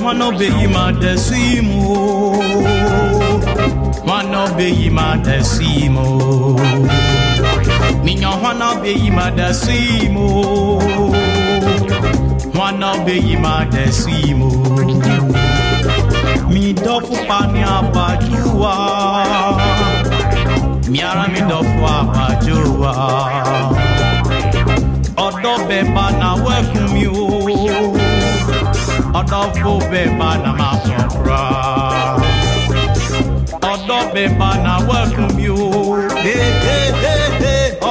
hwana obeyi ma desu imo hwana obeyi ma desu imo minya hwana obeyi ma desu imo hwana obeyi ma desu imo mi dɔfo pani abajuwa miara mi dɔfo abajuwa ɔdɔ bɛ ba na wɛkun mi o ɔdɔ fo bɛ ba na ma kɔkura ɔdɔ bɛ ba na wɛkun mi o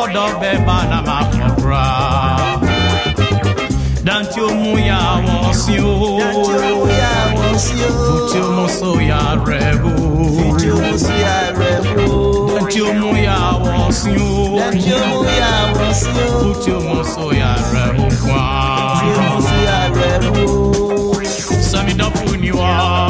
ɔdɔ bɛ ba na ma kɔkura dantí o mú ya wọn sí o. Dantí o mú ya wọn sí o. fúti o mú so ya rẹ bó Fìdí o. Mú sí ààrẹ bò. dantí o. Mú ya wọn sí o Dantí o mú ya wọn sí o. fúti mú so ya rẹ bó fún Fìdí o mú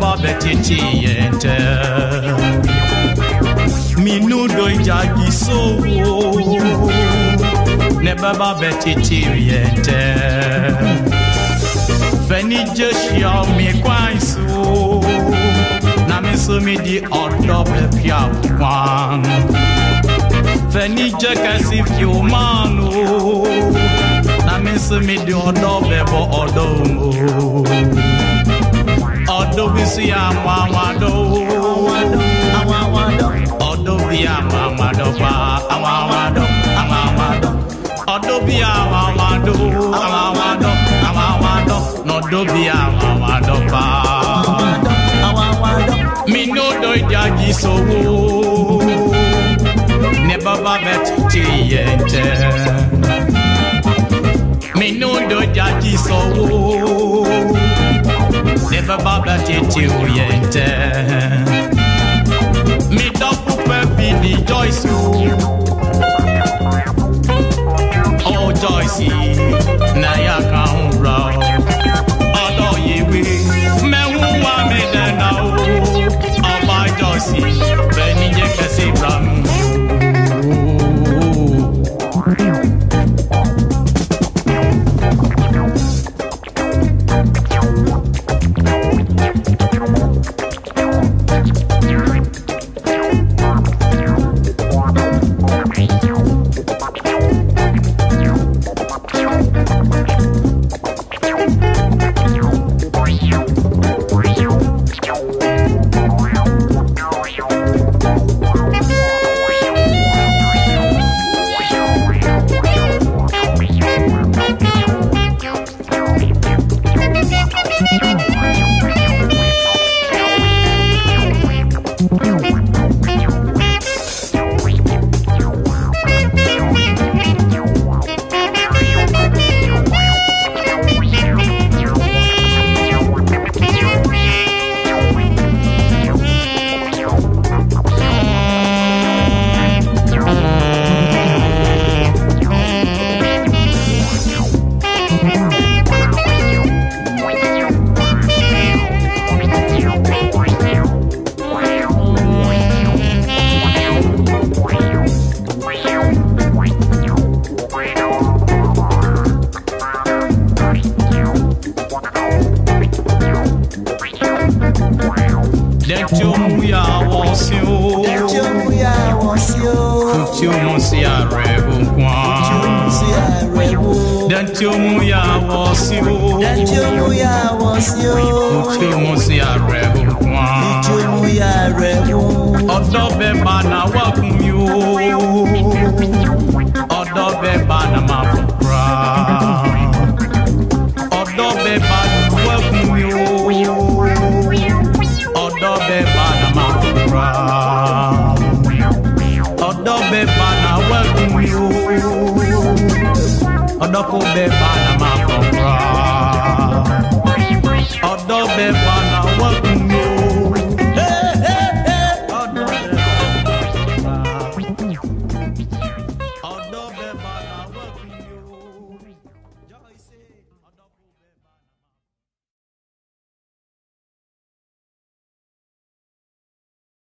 bá bẹ̀ títí yẹn tẹ́ minudo bẹ̀ títí yẹn tẹ́ fẹ́ni jẹ́ ṣíà mi na mi mi di bẹ̀ pia kwan. Fẹ́ni jẹ́ kẹ́sì fi máa na mi di ọ̀dọ́ bẹ̀ bọ̀ ọ̀dọ́ o ọ̀dọ́ bí sí àwọn àwọn àdó ọ̀dọ́ bí àwọn àwọn àdó pa àwọn àwọn àdó àwọn àwọn àdó ọ̀dọ́ bí àwọn àwọn àdó àwọn àwọn àdó àwọn àwọn àdó nọ̀dọ́ bí àwọn àwọn àdó pa mi no do ìdájí sówó ní bàbá bẹ títí yẹn jẹ mi no do ìdájí sówó ní bàbá títí yẹn jẹ mi dọ́kú pẹ́ bí ní Joyce o oh Joyce yà kàn ń rà ọ́ ọ̀dọ̀ yìí mẹ́wùn wà mí dẹ́nà o ọba jọ̀sí bẹ́ẹ̀ ni jẹ́ kẹsì ìbámu. Dẹ́ntí ó mú yà wọ́n sí o. tí ó mú yà wọ́n sí o Tí ó sí ààrẹ òkun tí sí ààrẹ wo Dẹ́ntí yà wọ́n sí o. tí yà wọ́n sí o Tí sí ààrẹ òkun tí yà rẹ̀ wo Ọ̀dọ́ bẹ́ẹ̀ bá wá fún mi o. kò bẹ́ẹ̀